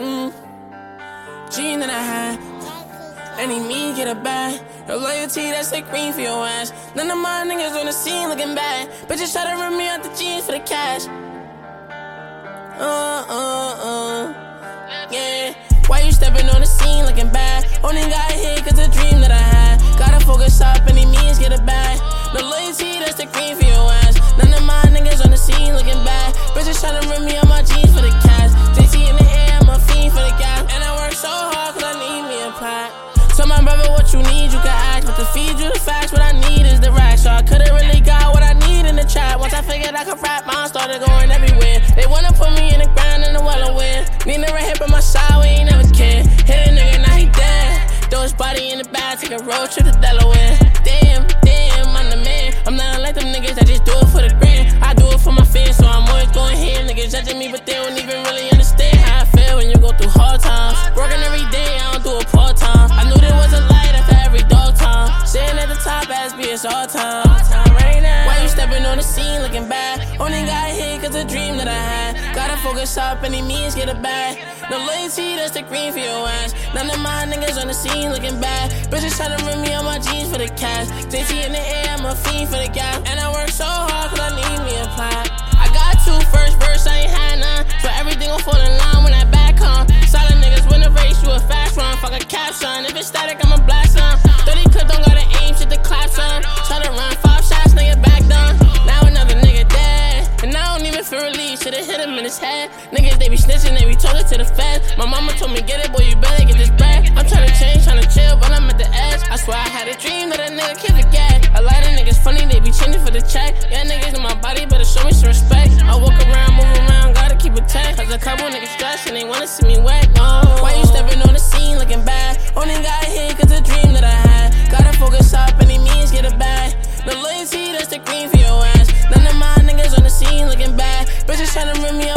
Mm. Dream that I had. Any me get a bag. Your loyalty, that's like green for your ass. None of my niggas on the scene looking bad. Bitches try to rip me out the jeans for the cash. Uh, uh, uh. Yeah. Why you stepping on the scene looking bad? Only got hit feed you the facts, what I need is the rack. So I could've really got what I need in the chat. Once I figured I could rap, mine started going everywhere. They wanna put me in the ground in the well aware. Need a hip on my side, we ain't never care. Hit a nigga, now he dead. Throw his body in the bag, take a road trip to Delaware. It's all time. Right now. Why you stepping on the scene looking bad? Only got hit cause a dream that I had. Gotta focus up, any means get a bag. No loyalty, that's the green for your ass. None of my niggas on the scene looking bad. Bitches tryna rip me on my jeans for the cash. JT in the air, I'm a fiend for the gas. And I work so hard cause I need me a plaque. I got two first verse, I ain't had none. So everything gon' fall in line when I back home. Solid niggas win the race, you a fast run. Fuck a cap, son. If it's static, I'ma his head. Niggas, they be snitching, they be talking to the feds. My mama told me, get it, boy, you better get this bread. I'm tryna change, tryna chill, but I'm at the edge. I swear I had a dream that a nigga killed a gat. A lot of niggas funny, they be changing for the check. Yeah, niggas in my body, better show me some respect. I walk around, move around, gotta keep it tight. Cause a couple niggas and they wanna see me wet, no. Why you stepping on the scene looking bad? Only got hit cause a dream that I had. Gotta focus up, any means get a bag. No loyalty, that's the green for your ass. None of my niggas on the scene looking bad. Bitches tryna rip me